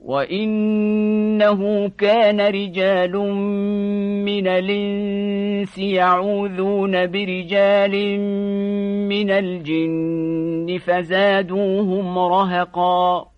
وإنه كان رجال من الإنس يعوذون برجال من الجن فزادوهم رهقاً